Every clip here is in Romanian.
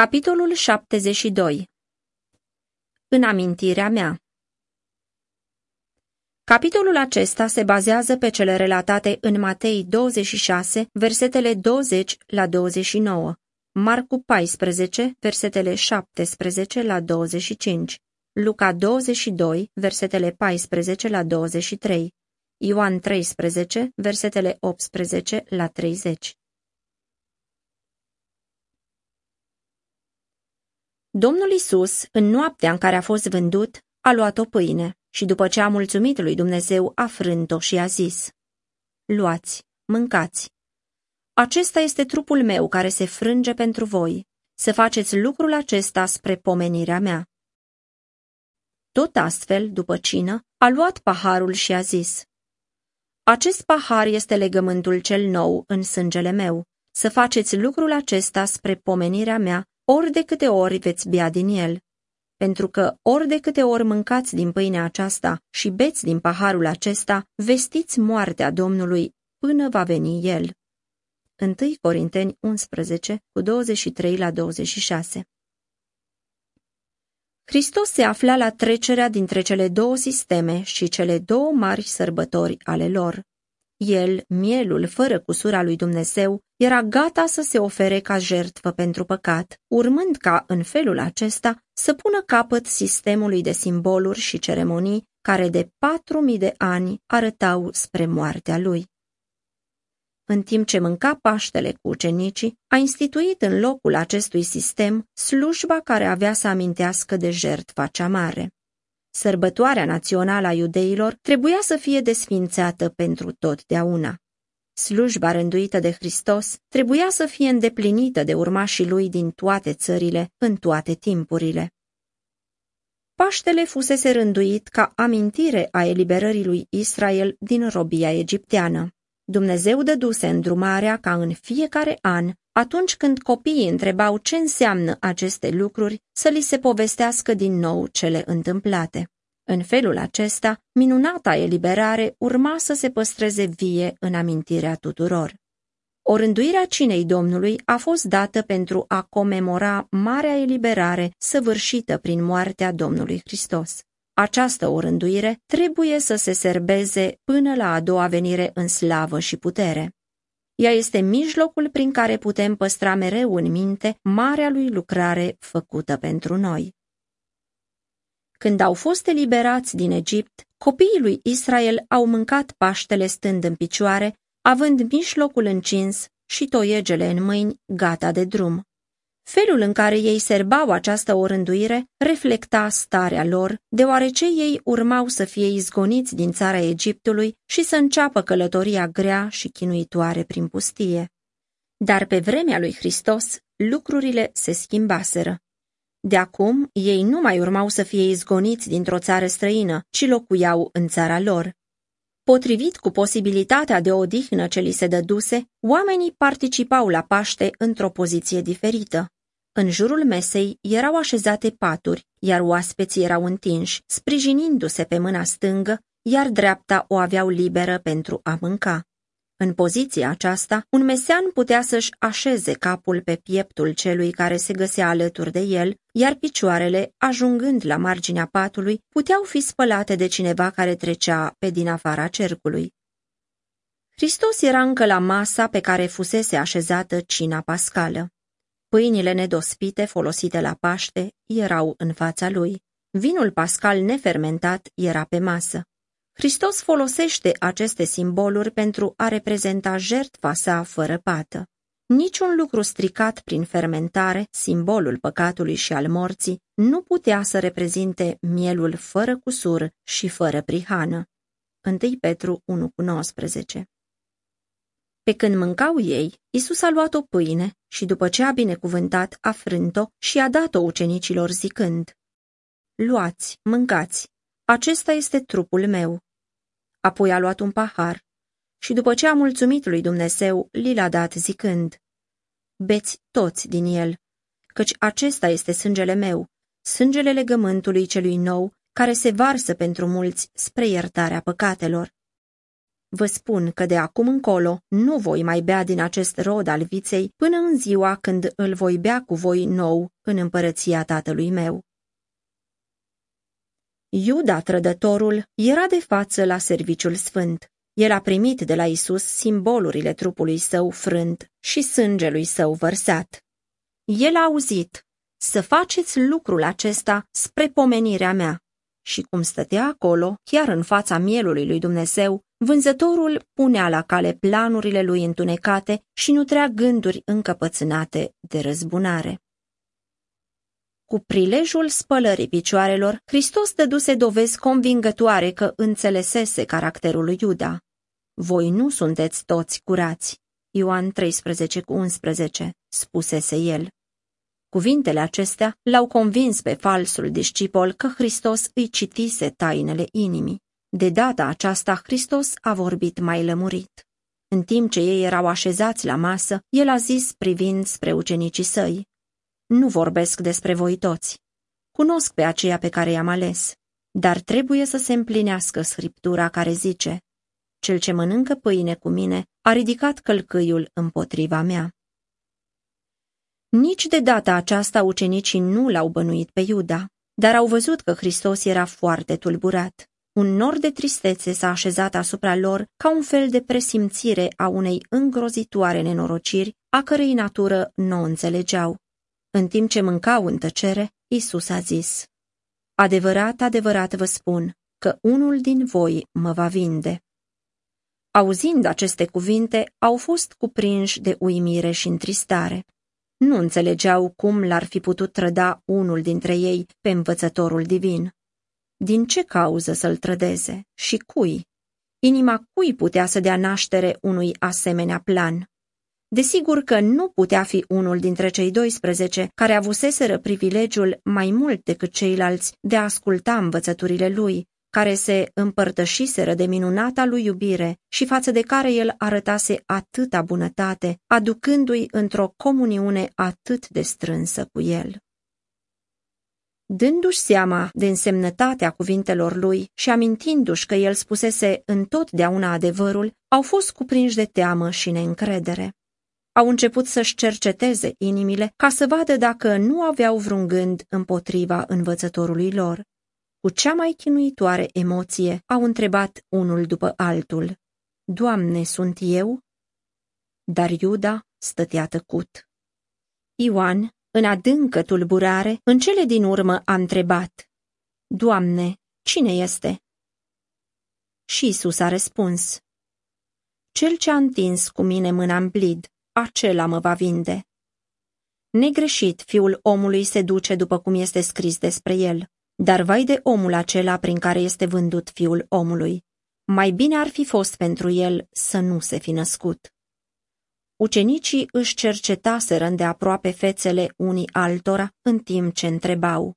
Capitolul 72 În amintirea mea Capitolul acesta se bazează pe cele relatate în Matei 26, versetele 20 la 29, Marcu 14, versetele 17 la 25, Luca 22, versetele 14 la 23, Ioan 13, versetele 18 la 30. Domnul Isus, în noaptea în care a fost vândut, a luat o pâine și după ce a mulțumit lui Dumnezeu, a frânt-o și a zis, Luați, mâncați. Acesta este trupul meu care se frânge pentru voi. Să faceți lucrul acesta spre pomenirea mea. Tot astfel, după cină, a luat paharul și a zis, Acest pahar este legământul cel nou în sângele meu. Să faceți lucrul acesta spre pomenirea mea ori de câte ori veți bea din el, pentru că ori de câte ori mâncați din pâinea aceasta și beți din paharul acesta, vestiți moartea Domnului până va veni el. 1 Corinteni 11, cu 23 la 26 Hristos se afla la trecerea dintre cele două sisteme și cele două mari sărbători ale lor. El, mielul fără cusura lui Dumnezeu, era gata să se ofere ca jertfă pentru păcat, urmând ca, în felul acesta, să pună capăt sistemului de simboluri și ceremonii care de patru mii de ani arătau spre moartea lui. În timp ce mânca Paștele cu ucenicii, a instituit în locul acestui sistem slujba care avea să amintească de jertfa cea mare. Sărbătoarea națională a iudeilor trebuia să fie desfințată pentru totdeauna. Slujba rânduită de Hristos trebuia să fie îndeplinită de urmașii lui din toate țările, în toate timpurile. Paștele fusese rânduit ca amintire a eliberării lui Israel din robia egipteană. Dumnezeu dăduse îndrumarea ca în fiecare an, atunci când copiii întrebau ce înseamnă aceste lucruri, să li se povestească din nou cele întâmplate. În felul acesta, minunata eliberare urma să se păstreze vie în amintirea tuturor. O rânduirea cinei Domnului a fost dată pentru a comemora marea eliberare săvârșită prin moartea Domnului Hristos. Această orânduire trebuie să se serbeze până la a doua venire în slavă și putere. Ea este mijlocul prin care putem păstra mereu în minte marea lui lucrare făcută pentru noi. Când au fost eliberați din Egipt, copiii lui Israel au mâncat paștele stând în picioare, având mijlocul încins și toiegele în mâini, gata de drum. Felul în care ei serbau această orânduire reflecta starea lor, deoarece ei urmau să fie izgoniți din țara Egiptului și să înceapă călătoria grea și chinuitoare prin pustie. Dar pe vremea lui Hristos, lucrurile se schimbaseră. De acum, ei nu mai urmau să fie izgoniți dintr-o țară străină, ci locuiau în țara lor. Potrivit cu posibilitatea de odihnă ce li se dăduse, oamenii participau la Paște într-o poziție diferită. În jurul mesei erau așezate paturi, iar oaspeții erau întinși, sprijinindu-se pe mâna stângă, iar dreapta o aveau liberă pentru a mânca. În poziția aceasta, un mesean putea să-și așeze capul pe pieptul celui care se găsea alături de el, iar picioarele, ajungând la marginea patului, puteau fi spălate de cineva care trecea pe din afara cercului. Hristos era încă la masa pe care fusese așezată cina pascală. Pâinile nedospite folosite la Paște erau în fața lui. Vinul pascal nefermentat era pe masă. Hristos folosește aceste simboluri pentru a reprezenta jertfa sa fără pată. Niciun lucru stricat prin fermentare, simbolul păcatului și al morții, nu putea să reprezinte mielul fără cusur și fără prihană. 1 Petru 1,19 Pe când mâncau ei, Isus a luat o pâine și după ce a binecuvântat, a frânt-o și a dat-o ucenicilor zicând, Luați, mâncați, acesta este trupul meu. Apoi a luat un pahar și după ce a mulțumit lui Dumnezeu, li l-a dat zicând, Beți toți din el, căci acesta este sângele meu, sângele legământului celui nou, care se varsă pentru mulți spre iertarea păcatelor. Vă spun că de acum încolo nu voi mai bea din acest rod al viței până în ziua când îl voi bea cu voi nou în împărăția tatălui meu. Iuda, trădătorul, era de față la serviciul sfânt. El a primit de la Isus simbolurile trupului său frânt și sângelui său vărsat. El a auzit, să faceți lucrul acesta spre pomenirea mea. Și cum stătea acolo, chiar în fața mielului lui Dumnezeu, vânzătorul punea la cale planurile lui întunecate și nutrea gânduri încăpățânate de răzbunare. Cu prilejul spălării picioarelor, Hristos dăduse dovezi convingătoare că înțelesese caracterul lui Iuda. Voi nu sunteți toți curați. Ioan 13 cu 11, spusese el. Cuvintele acestea l-au convins pe falsul discipol că Hristos îi citise tainele inimii. De data aceasta, Hristos a vorbit mai lămurit. În timp ce ei erau așezați la masă, el a zis privind spre ucenicii săi, Nu vorbesc despre voi toți. Cunosc pe aceea pe care i-am ales, dar trebuie să se împlinească scriptura care zice, Cel ce mănâncă pâine cu mine a ridicat călcâiul împotriva mea. Nici de data aceasta ucenicii nu l-au bănuit pe Iuda, dar au văzut că Hristos era foarte tulburat. Un nor de tristețe s-a așezat asupra lor ca un fel de presimțire a unei îngrozitoare nenorociri, a cărei natură nu o înțelegeau. În timp ce mâncau în tăcere, Isus a zis, Adevărat, adevărat vă spun că unul din voi mă va vinde. Auzind aceste cuvinte, au fost cuprinși de uimire și întristare. Nu înțelegeau cum l-ar fi putut trăda unul dintre ei pe învățătorul divin. Din ce cauză să-l trădeze și cui? Inima cui putea să dea naștere unui asemenea plan? Desigur că nu putea fi unul dintre cei 12 care avuseseră privilegiul mai mult decât ceilalți de a asculta învățăturile lui, care se împărtășiseră de minunata lui iubire și față de care el arătase atâta bunătate, aducându-i într-o comuniune atât de strânsă cu el. Dându-și seama de însemnătatea cuvintelor lui și amintindu-și că el spusese întotdeauna adevărul, au fost cuprinși de teamă și neîncredere. Au început să-și cerceteze inimile ca să vadă dacă nu aveau vreun gând împotriva învățătorului lor. Cu cea mai chinuitoare emoție au întrebat unul după altul, Doamne, sunt eu? Dar Iuda stătea tăcut. Ioan, în adâncă tulburare, în cele din urmă a întrebat, Doamne, cine este? Și Isus a răspuns, Cel ce a întins cu mine mâna în blid, acela mă va vinde. Negreșit, fiul omului se duce după cum este scris despre el. Dar vai de omul acela prin care este vândut fiul omului. Mai bine ar fi fost pentru el să nu se fi născut. Ucenicii își cercetaseră aproape fețele unii altora în timp ce întrebau,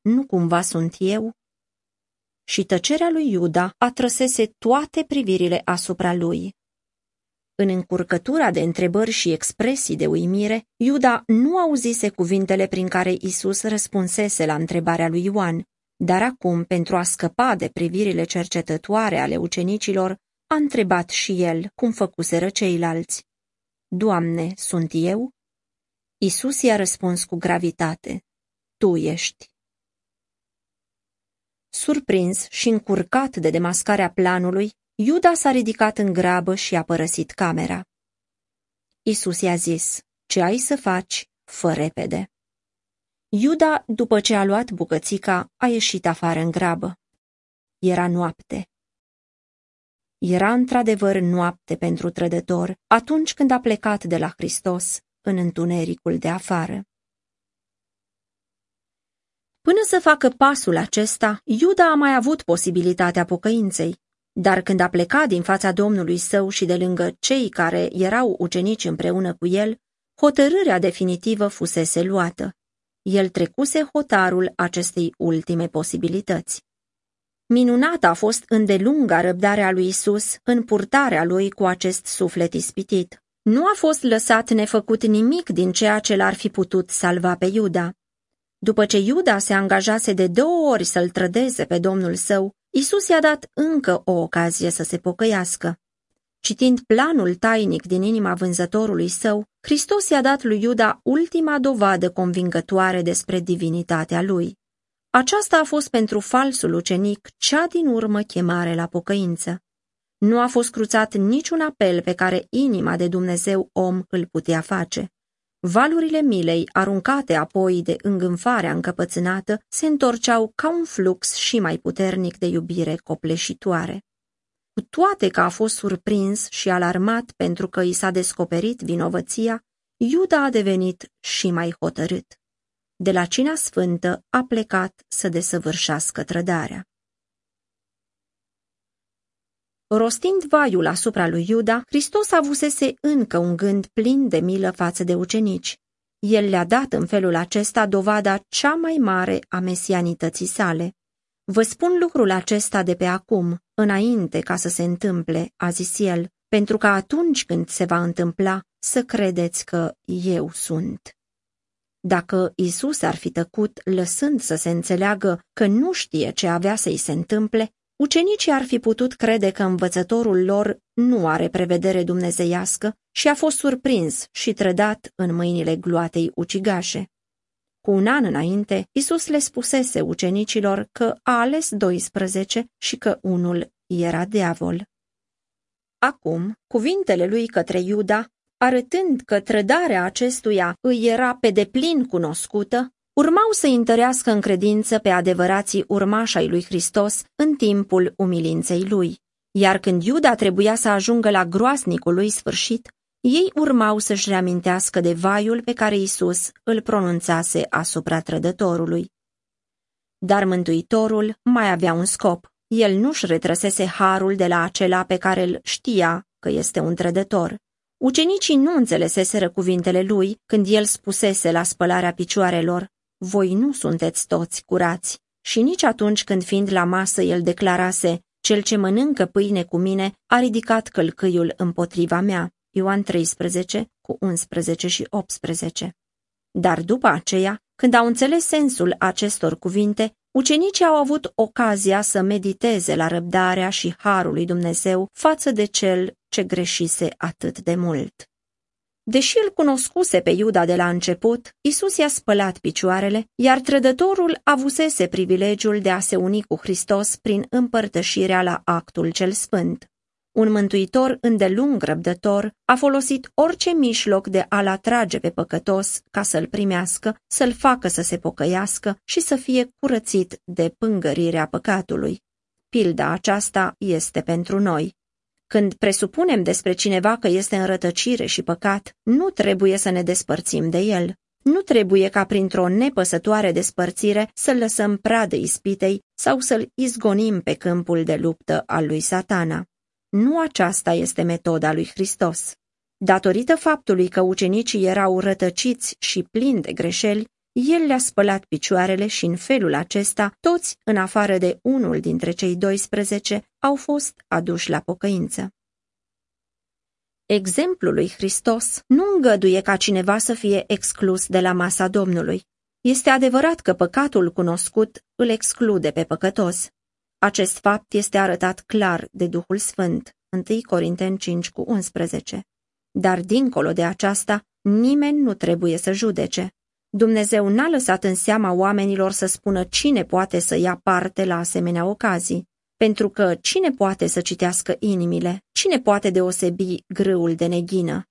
Nu cumva sunt eu? Și tăcerea lui Iuda atrăsese toate privirile asupra lui. În încurcătura de întrebări și expresii de uimire, Iuda nu auzise cuvintele prin care Isus răspunsese la întrebarea lui Ioan, dar acum, pentru a scăpa de privirile cercetătoare ale ucenicilor, a întrebat și el cum făcuseră ceilalți. Doamne, sunt eu? Isus i-a răspuns cu gravitate. Tu ești. Surprins și încurcat de demascarea planului, Iuda s-a ridicat în grabă și a părăsit camera. Isus i-a zis, ce ai să faci, fă repede. Iuda, după ce a luat bucățica, a ieșit afară în grabă. Era noapte. Era într-adevăr noapte pentru trădător atunci când a plecat de la Hristos în întunericul de afară. Până să facă pasul acesta, Iuda a mai avut posibilitatea pocăinței, dar când a plecat din fața Domnului său și de lângă cei care erau ucenici împreună cu el, hotărârea definitivă fusese luată. El trecuse hotarul acestei ultime posibilități. Minunată a fost îndelunga răbdarea lui Isus în purtarea lui cu acest suflet ispitit. Nu a fost lăsat nefăcut nimic din ceea ce l-ar fi putut salva pe Iuda. După ce Iuda se angajase de două ori să-l trădeze pe domnul său, Isus i-a dat încă o ocazie să se pocăiască. Citind planul tainic din inima vânzătorului său, Hristos i-a dat lui Iuda ultima dovadă convingătoare despre divinitatea lui. Aceasta a fost pentru falsul ucenic cea din urmă chemare la pocăință. Nu a fost cruțat niciun apel pe care inima de Dumnezeu om îl putea face. Valurile milei, aruncate apoi de îngânfarea încăpățânată, se întorceau ca un flux și mai puternic de iubire copleșitoare. Cu toate că a fost surprins și alarmat pentru că i s-a descoperit vinovăția, Iuda a devenit și mai hotărât. De la cina sfântă a plecat să desăvârșească trădarea. Rostind vaiul asupra lui Iuda, Hristos avusese încă un gând plin de milă față de ucenici. El le-a dat în felul acesta dovada cea mai mare a mesianității sale. Vă spun lucrul acesta de pe acum, înainte ca să se întâmple, a zis el, pentru că atunci când se va întâmpla, să credeți că eu sunt. Dacă Isus ar fi tăcut, lăsând să se înțeleagă că nu știe ce avea să-i se întâmple, ucenicii ar fi putut crede că învățătorul lor nu are prevedere dumnezeiască și a fost surprins și trădat în mâinile gloatei ucigașe. Cu un an înainte, Isus le spusese ucenicilor că a ales 12 și că unul era diavol. Acum, cuvintele lui către Iuda, arătând că trădarea acestuia îi era pe deplin cunoscută, urmau să întărească în credință pe adevărații urmași ai lui Hristos în timpul umilinței lui. Iar când Iuda trebuia să ajungă la groasnicul lui sfârșit, ei urmau să-și reamintească de vaiul pe care Isus îl pronunțase asupra trădătorului. Dar Mântuitorul mai avea un scop. El nu-și retrăsese harul de la acela pe care îl știa că este un trădător. Ucenicii nu înțeleseseră cuvintele lui când el spusese la spălarea picioarelor, Voi nu sunteți toți curați. Și nici atunci când fiind la masă el declarase, Cel ce mănâncă pâine cu mine a ridicat călcâiul împotriva mea. Ioan 13, cu 11 și 18. Dar după aceea, când au înțeles sensul acestor cuvinte, ucenicii au avut ocazia să mediteze la răbdarea și harul lui Dumnezeu față de cel ce greșise atât de mult. Deși îl cunoscuse pe Iuda de la început, Isus i-a spălat picioarele, iar trădătorul avusese privilegiul de a se uni cu Hristos prin împărtășirea la actul cel sfânt. Un mântuitor îndelung răbdător a folosit orice mijloc de a-l atrage pe păcătos ca să-l primească, să-l facă să se pocăiască și să fie curățit de pângărirea păcatului. Pilda aceasta este pentru noi. Când presupunem despre cineva că este în rătăcire și păcat, nu trebuie să ne despărțim de el. Nu trebuie ca printr-o nepăsătoare despărțire să-l lăsăm pradă ispitei sau să-l izgonim pe câmpul de luptă al lui satana. Nu aceasta este metoda lui Hristos. Datorită faptului că ucenicii erau rătăciți și plini de greșeli, el le-a spălat picioarele și în felul acesta toți, în afară de unul dintre cei 12, au fost aduși la pocăință. Exemplul lui Hristos nu îngăduie ca cineva să fie exclus de la masa Domnului. Este adevărat că păcatul cunoscut îl exclude pe păcătos. Acest fapt este arătat clar de Duhul Sfânt, 1 Corinteni 5 cu 11. Dar dincolo de aceasta, nimeni nu trebuie să judece. Dumnezeu n-a lăsat în seama oamenilor să spună cine poate să ia parte la asemenea ocazii, pentru că cine poate să citească inimile, cine poate deosebi grâul de neghină.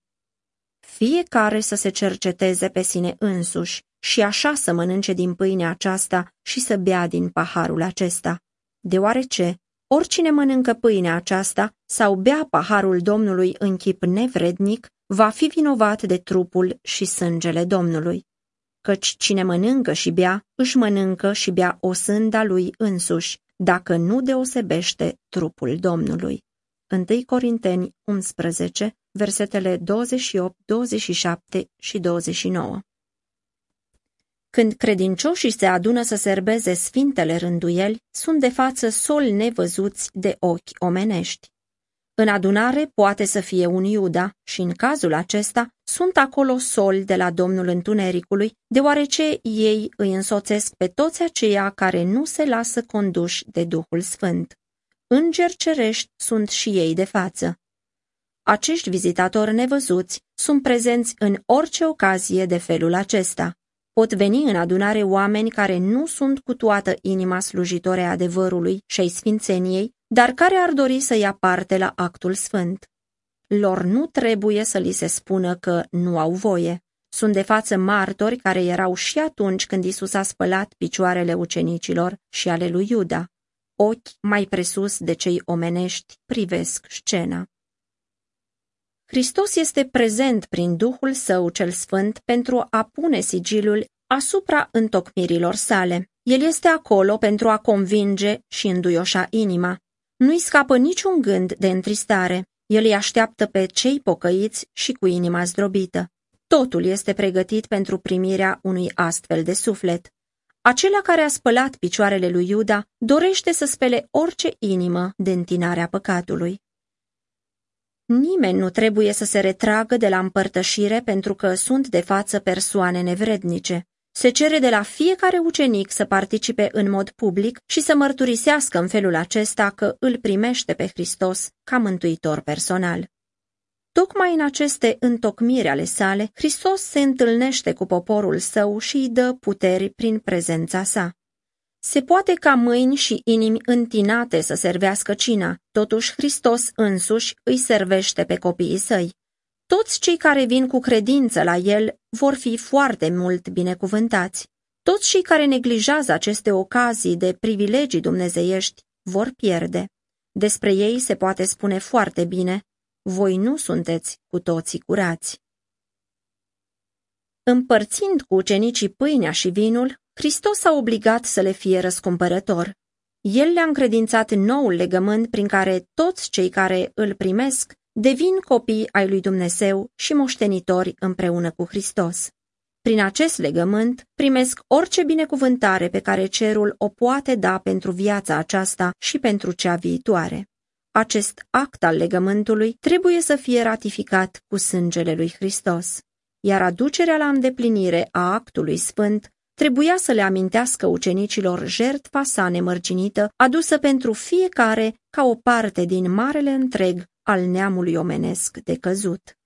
Fiecare să se cerceteze pe sine însuși și așa să mănânce din pâinea aceasta și să bea din paharul acesta deoarece oricine mănâncă pâinea aceasta sau bea paharul Domnului în chip nevrednic, va fi vinovat de trupul și sângele Domnului. Căci cine mănâncă și bea, își mănâncă și bea o sânda lui însuși, dacă nu deosebește trupul Domnului. 1 Corinteni 11, versetele 28, 27 și 29 când credincioșii se adună să serbeze sfintele rânduieli, sunt de față soli nevăzuți de ochi omenești. În adunare poate să fie un Iuda și în cazul acesta sunt acolo soli de la Domnul Întunericului, deoarece ei îi însoțesc pe toți aceia care nu se lasă conduși de Duhul Sfânt. Îngeri cerești sunt și ei de față. Acești vizitatori nevăzuți sunt prezenți în orice ocazie de felul acesta. Pot veni în adunare oameni care nu sunt cu toată inima slujitore adevărului și ai sfințeniei, dar care ar dori să ia parte la actul sfânt. Lor nu trebuie să li se spună că nu au voie. Sunt de față martori care erau și atunci când Isus a spălat picioarele ucenicilor și ale lui Iuda. Ochi mai presus de cei omenești privesc scena. Hristos este prezent prin Duhul Său cel Sfânt pentru a pune sigilul asupra întocmirilor sale. El este acolo pentru a convinge și înduioșa inima. Nu-i scapă niciun gând de întristare. El îi așteaptă pe cei pocăiți și cu inima zdrobită. Totul este pregătit pentru primirea unui astfel de suflet. Acela care a spălat picioarele lui Iuda dorește să spele orice inimă de întinarea păcatului. Nimeni nu trebuie să se retragă de la împărtășire pentru că sunt de față persoane nevrednice. Se cere de la fiecare ucenic să participe în mod public și să mărturisească în felul acesta că îl primește pe Hristos ca mântuitor personal. Tocmai în aceste întocmiri ale sale, Hristos se întâlnește cu poporul său și îi dă puteri prin prezența sa. Se poate ca mâini și inimi întinate să servească cina, totuși Hristos însuși îi servește pe copiii săi. Toți cei care vin cu credință la el vor fi foarte mult binecuvântați. Toți cei care neglijează aceste ocazii de privilegii dumnezeiești vor pierde. Despre ei se poate spune foarte bine, voi nu sunteți cu toții curați. Împărțind cu ucenicii pâinea și vinul, Hristos a obligat să le fie răscumpărător. El le-a încredințat noul legământ prin care toți cei care îl primesc devin copii ai lui Dumnezeu și moștenitori împreună cu Hristos. Prin acest legământ primesc orice binecuvântare pe care cerul o poate da pentru viața aceasta și pentru cea viitoare. Acest act al legământului trebuie să fie ratificat cu sângele lui Hristos, iar aducerea la îndeplinire a actului sfânt trebuia să le amintească ucenicilor jertfa sa nemărginită adusă pentru fiecare ca o parte din marele întreg al neamului omenesc de căzut.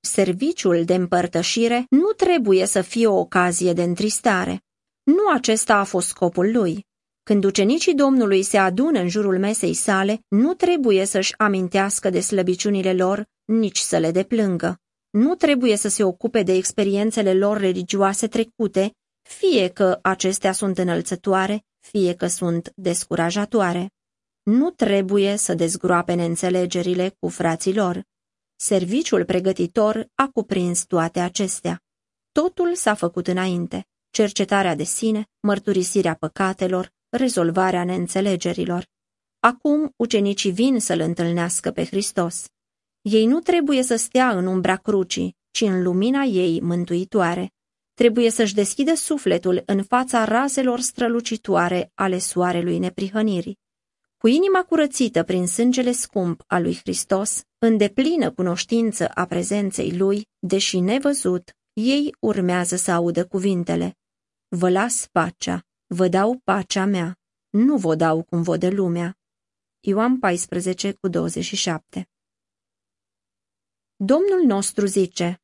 Serviciul de împărtășire nu trebuie să fie o ocazie de întristare. Nu acesta a fost scopul lui. Când ucenicii Domnului se adună în jurul mesei sale, nu trebuie să-și amintească de slăbiciunile lor, nici să le deplângă. Nu trebuie să se ocupe de experiențele lor religioase trecute, fie că acestea sunt înălțătoare, fie că sunt descurajatoare. Nu trebuie să dezgroape neînțelegerile cu frații lor. Serviciul pregătitor a cuprins toate acestea. Totul s-a făcut înainte. Cercetarea de sine, mărturisirea păcatelor, rezolvarea neînțelegerilor. Acum ucenicii vin să-L întâlnească pe Hristos. Ei nu trebuie să stea în umbra crucii, ci în lumina ei mântuitoare. Trebuie să-și deschidă sufletul în fața razelor strălucitoare ale soarelui neprihănirii. Cu inima curățită prin sângele scump al lui Hristos, în deplină cunoștință a prezenței lui, deși nevăzut, ei urmează să audă cuvintele. Vă las pacea, Vă dau pacea mea, nu vă dau cum vă dă lumea. Ioan 14 cu 27 Domnul nostru zice,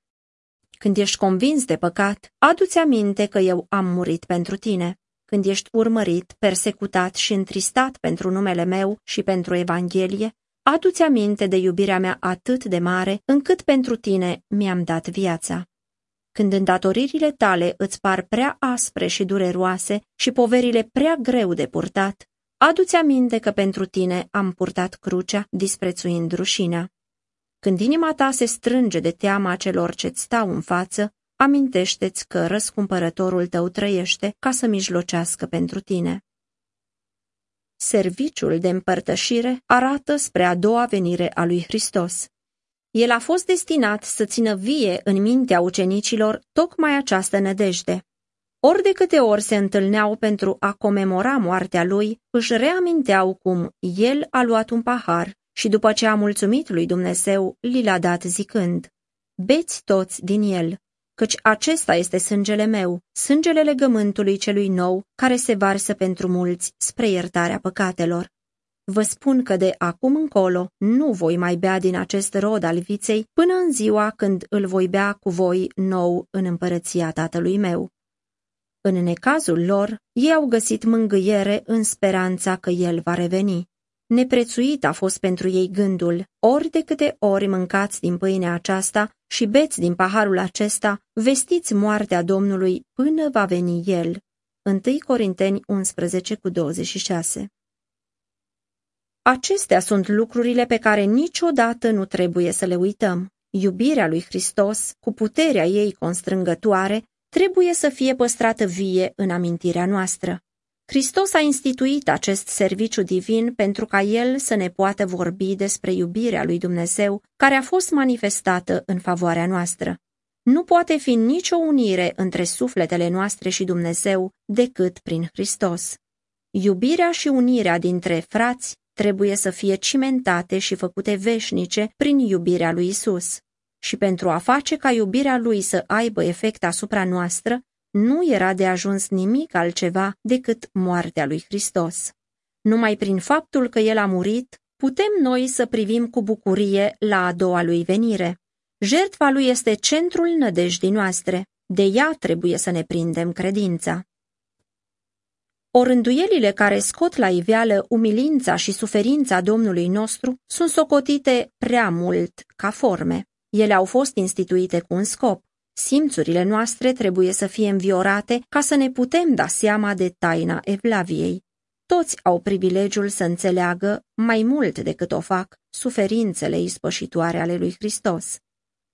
Când ești convins de păcat, adu-ți aminte că eu am murit pentru tine. Când ești urmărit, persecutat și întristat pentru numele meu și pentru Evanghelie, adu-ți aminte de iubirea mea atât de mare, încât pentru tine mi-am dat viața. Când îndatoririle tale îți par prea aspre și dureroase și poverile prea greu de purtat, adu-ți aminte că pentru tine am purtat crucea, disprețuind rușinea. Când inima ta se strânge de teama celor ce-ți stau în față, amintește-ți că răscumpărătorul tău trăiește ca să mijlocească pentru tine. Serviciul de împărtășire arată spre a doua venire a lui Hristos. El a fost destinat să țină vie în mintea ucenicilor tocmai această nădejde. Ori de câte ori se întâlneau pentru a comemora moartea lui, își reaminteau cum el a luat un pahar și după ce a mulțumit lui Dumnezeu, li l-a dat zicând, Beți toți din el, căci acesta este sângele meu, sângele legământului celui nou, care se varsă pentru mulți spre iertarea păcatelor. Vă spun că de acum încolo nu voi mai bea din acest rod al viței până în ziua când îl voi bea cu voi nou în împărăția tatălui meu. În necazul lor, ei au găsit mângâiere în speranța că el va reveni. Neprețuit a fost pentru ei gândul, ori de câte ori mâncați din pâinea aceasta și beți din paharul acesta, vestiți moartea Domnului până va veni El. 1 Corinteni 11 cu 26 Acestea sunt lucrurile pe care niciodată nu trebuie să le uităm. Iubirea lui Hristos, cu puterea ei constrângătoare, trebuie să fie păstrată vie în amintirea noastră. Hristos a instituit acest serviciu divin pentru ca El să ne poată vorbi despre iubirea lui Dumnezeu care a fost manifestată în favoarea noastră. Nu poate fi nicio unire între sufletele noastre și Dumnezeu decât prin Hristos. Iubirea și unirea dintre frați trebuie să fie cimentate și făcute veșnice prin iubirea lui Isus. Și pentru a face ca iubirea lui să aibă efect asupra noastră, nu era de ajuns nimic altceva decât moartea lui Hristos. Numai prin faptul că el a murit, putem noi să privim cu bucurie la a doua lui venire. Jertfa lui este centrul nădejdii noastre, de ea trebuie să ne prindem credința. Orânduielile care scot la iveală umilința și suferința Domnului nostru sunt socotite prea mult ca forme. Ele au fost instituite cu un scop. Simțurile noastre trebuie să fie înviorate ca să ne putem da seama de taina Evlaviei. Toți au privilegiul să înțeleagă, mai mult decât o fac, suferințele ispășitoare ale lui Hristos.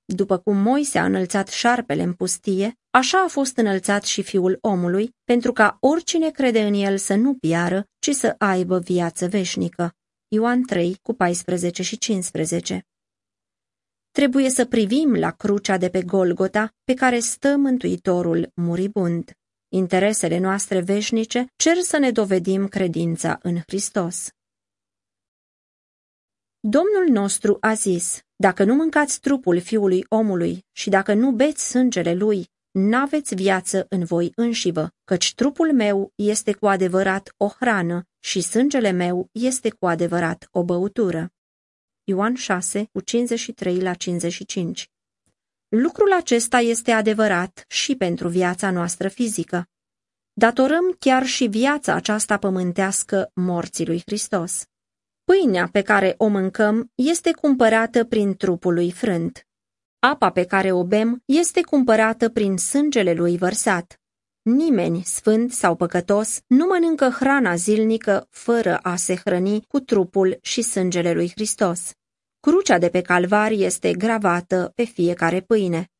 După cum Moise a înălțat șarpele în pustie, așa a fost înălțat și fiul omului, pentru ca oricine crede în el să nu piară, ci să aibă viață veșnică. Ioan 3, cu 14 și 15 Trebuie să privim la crucea de pe Golgota, pe care stă Mântuitorul muribund. Interesele noastre veșnice cer să ne dovedim credința în Hristos. Domnul nostru a zis, dacă nu mâncați trupul fiului omului și dacă nu beți sângele lui, n-aveți viață în voi înșivă, căci trupul meu este cu adevărat o hrană și sângele meu este cu adevărat o băutură. Ioan 6, cu 53 la 55 Lucrul acesta este adevărat și pentru viața noastră fizică. Datorăm chiar și viața aceasta pământească morții lui Hristos. Pâinea pe care o mâncăm este cumpărată prin trupul lui frânt. Apa pe care o bem este cumpărată prin sângele lui vărsat. Nimeni, sfânt sau păcătos, nu mănâncă hrana zilnică fără a se hrăni cu trupul și sângele lui Hristos. Crucea de pe calvar este gravată pe fiecare pâine.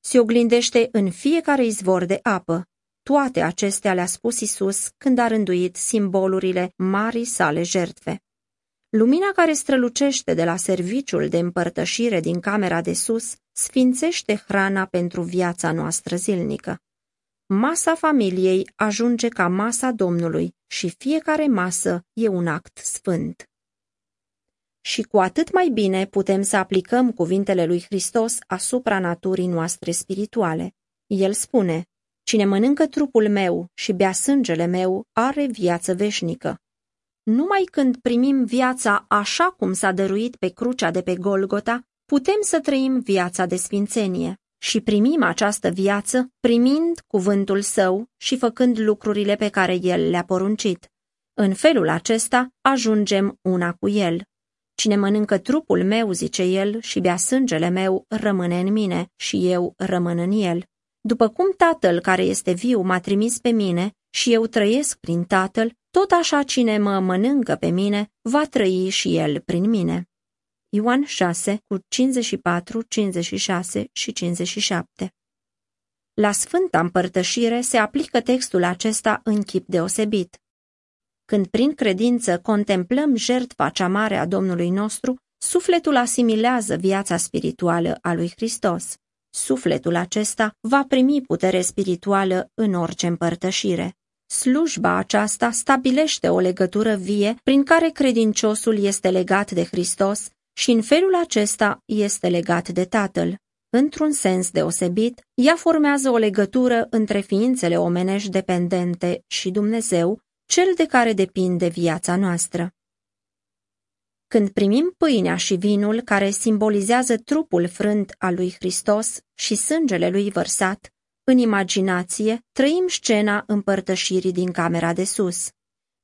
Se oglindește în fiecare izvor de apă. Toate acestea le-a spus Isus când a rânduit simbolurile marii sale jertfe. Lumina care strălucește de la serviciul de împărtășire din camera de sus sfințește hrana pentru viața noastră zilnică. Masa familiei ajunge ca masa Domnului și fiecare masă e un act sfânt. Și cu atât mai bine putem să aplicăm cuvintele lui Hristos asupra naturii noastre spirituale. El spune, Cine mănâncă trupul meu și bea sângele meu are viață veșnică. Numai când primim viața așa cum s-a dăruit pe crucea de pe Golgota, putem să trăim viața de sfințenie și primim această viață primind cuvântul său și făcând lucrurile pe care el le-a poruncit. În felul acesta ajungem una cu el. Cine mănâncă trupul meu, zice el, și bea sângele meu, rămâne în mine și eu rămân în el. După cum tatăl care este viu m-a trimis pe mine și eu trăiesc prin tatăl, tot așa cine mă mănâncă pe mine, va trăi și el prin mine. Ioan 6, cu 54, 56 și 57 La Sfânta Împărtășire se aplică textul acesta în chip deosebit. Când prin credință contemplăm jertfa cea mare a Domnului nostru, sufletul asimilează viața spirituală a lui Hristos. Sufletul acesta va primi putere spirituală în orice împărtășire. Slujba aceasta stabilește o legătură vie prin care credinciosul este legat de Hristos și în felul acesta este legat de Tatăl. Într-un sens deosebit, ea formează o legătură între ființele omenești dependente și Dumnezeu, cel de care depinde viața noastră. Când primim pâinea și vinul care simbolizează trupul frânt al lui Hristos și sângele lui vărsat, în imaginație trăim scena împărtășirii din camera de sus.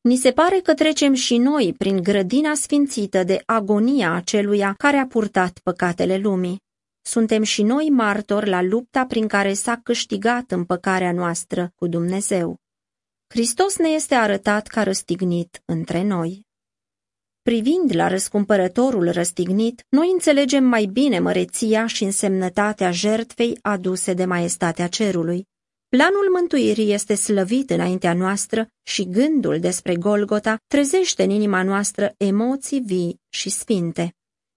Ni se pare că trecem și noi prin grădina sfințită de agonia aceluia care a purtat păcatele lumii. Suntem și noi martori la lupta prin care s-a câștigat împăcarea noastră cu Dumnezeu. Hristos ne este arătat ca răstignit între noi. Privind la răscumpărătorul răstignit, noi înțelegem mai bine măreția și însemnătatea jertfei aduse de maestatea cerului. Planul mântuirii este slăvit înaintea noastră și gândul despre Golgota trezește în inima noastră emoții vii și sfinte.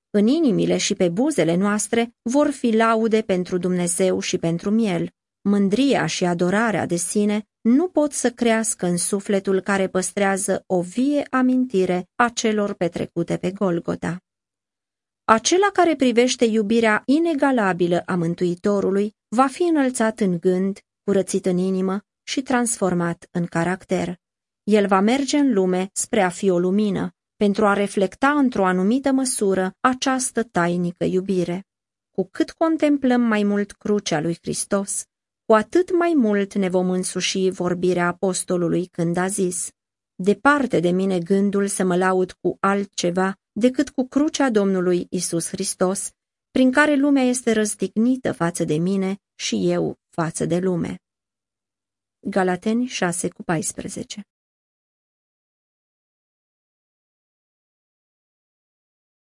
În inimile și pe buzele noastre vor fi laude pentru Dumnezeu și pentru miel. Mândria și adorarea de sine nu pot să crească în sufletul care păstrează o vie amintire a celor petrecute pe Golgota. Acela care privește iubirea inegalabilă a Mântuitorului va fi înălțat în gând, curățit în inimă și transformat în caracter. El va merge în lume spre a fi o lumină, pentru a reflecta într-o anumită măsură această tainică iubire. Cu cât contemplăm mai mult crucea lui Hristos, cu atât mai mult ne vom însuși vorbirea apostolului când a zis, Departe de mine gândul să mă laud cu altceva decât cu crucea Domnului Isus Hristos, prin care lumea este răstignită față de mine și eu față de lume. Galateni 6 cu 14